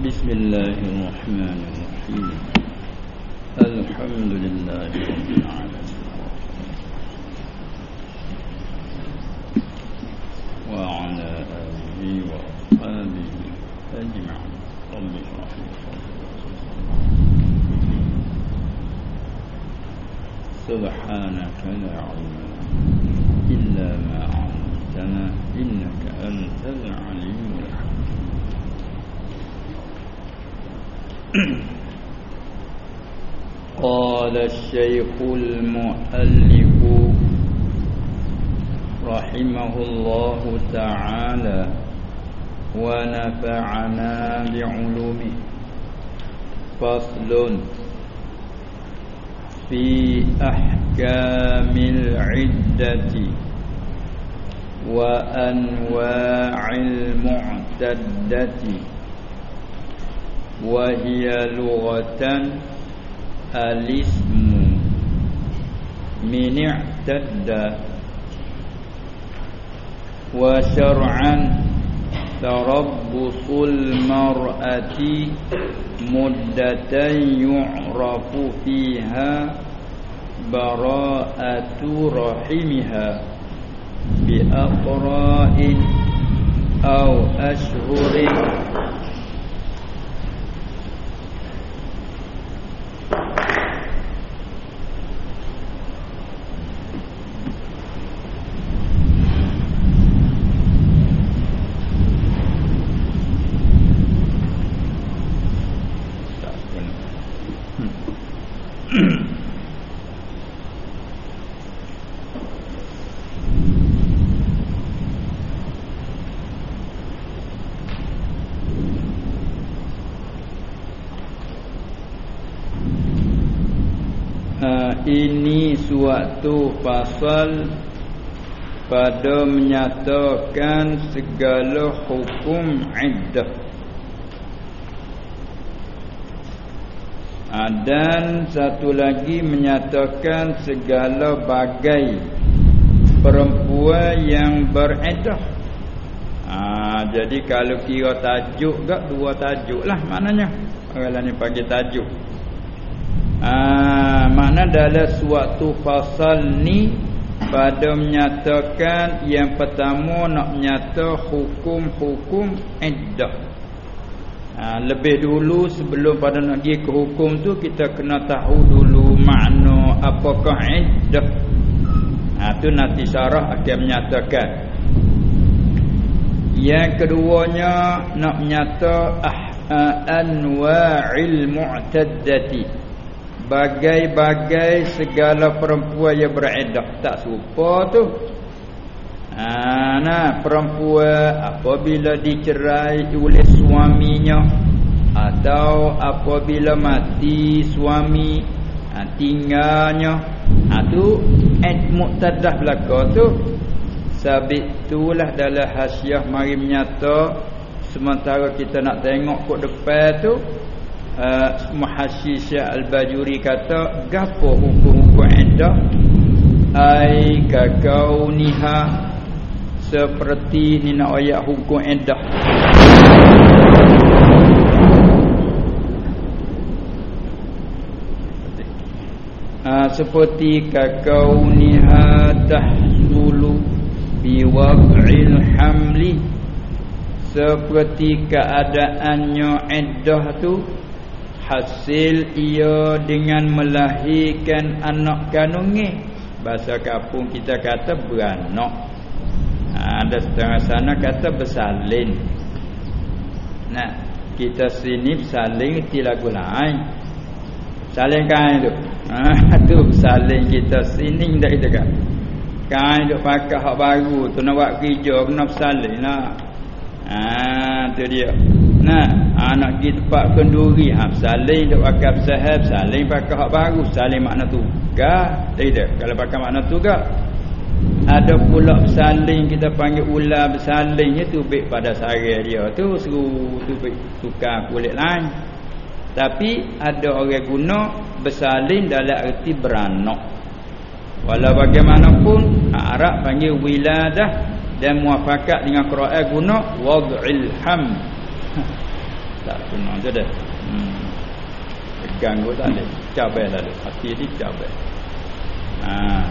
بسم الله الرحمن الرحيم. الحمد لله رب العالمين. وعلى آله وأصحابه أجمعين. رب اشرح لي سبحانك لا علم إلا ما علمتنا إنك أنت العليم الحكيم. قال الشيخ المؤلف رحمه الله تعالى ونفعنا بعلومه. فصل في أحكام العدة وأنواع المعتدة. وهي لغة الاسم. من اعتد. وشرعا تربص المرأة مدة يعرف فيها براءة رحمها بأقراء أو أشهر. ini suatu pasal pada menyatakan segala hukum iddah dan satu lagi menyatakan segala bagai perempuan yang beriddah ha, jadi kalau kira tajuk gak dua tajuk lah maknanya. Orang ni panggil tajuk. Ah, mana dalam suatu fasal ni pada menyatakan yang pertama nak menyata hukum-hukum iddah. Ha, lebih dulu sebelum pada nak pergi ke hukum tu kita kena tahu dulu makna apakah iddah. Ha tu nanti syarah akan menyatakan. Yang keduanya nak menyata ah, uh, anwa'il mu'taddati bagai-bagai segala perempuan yang beriddah tak serupa tu ha, nah perempuan apabila dicerai oleh suaminya atau apabila mati suami ha, tinggalnya. Ha, tu id muqtadah belaka tu. Sabit itulah dalam hasiah mari menyata sementara kita nak tengok kok depan tu uh, Muhassis Al-Bajuri kata gapo hukum-hukum iddah ai kakauniha seperti ni nak ayat hukum iddah uh, seperti kakauniha tahsulu biwaq'il hamli. Seperti keadaannya iddah tu hasil ia dengan melahirkan anak kandungnya bahasa kampung kita kata beranak ada setengah sana kata bersalin. Nah kita sini bersalin itu lagu lain? Salin kain tu ha, tu bersalin kita sini tak kita kan kain tu pakai hak baru tu nak buat kerja kena bersalin lah. Ha, tu dia. Nah, anak pergi tempat kenduri, ha saling dok pakai sahab, saling pakai hak baru, saling makna tugas. Tidak, kalau pakai makna tugas. Ada pula saling kita panggil ular bersaling itu baik pada sari dia tu suruh tu baik tukar kulit lain. Tapi ada orang guna bersalin dalam erti beranak. Walau bagaimanapun Arab panggil wiladah dan muafakat dengan Quran guna wad'il ham tak sunat je dah hmm. ganggu tak ada cabai tak ada hati ni cabai ha.